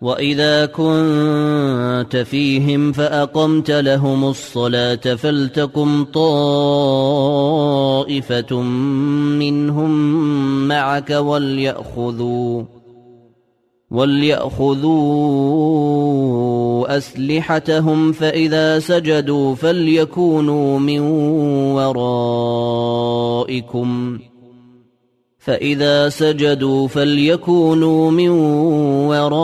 واذا كنت فيهم فاقمت لهم الصلاه فلتقم طائفه منهم معك ولياخذوا ولياخذوا اسلحتهم فاذا سجدوا فليكونوا من ورائكم فإذا سجدوا فليكونوا من ورائكم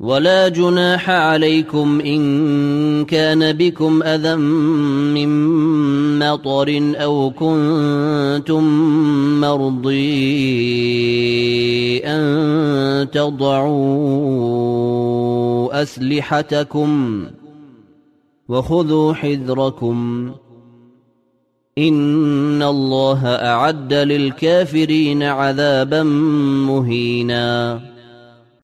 ولا جناح عليكم إن كان بكم أذى من مطر أو كنتم مرضي أن تضعوا أسلحتكم وخذوا حذركم. إن الله أعد للكافرين عذابا مهينا.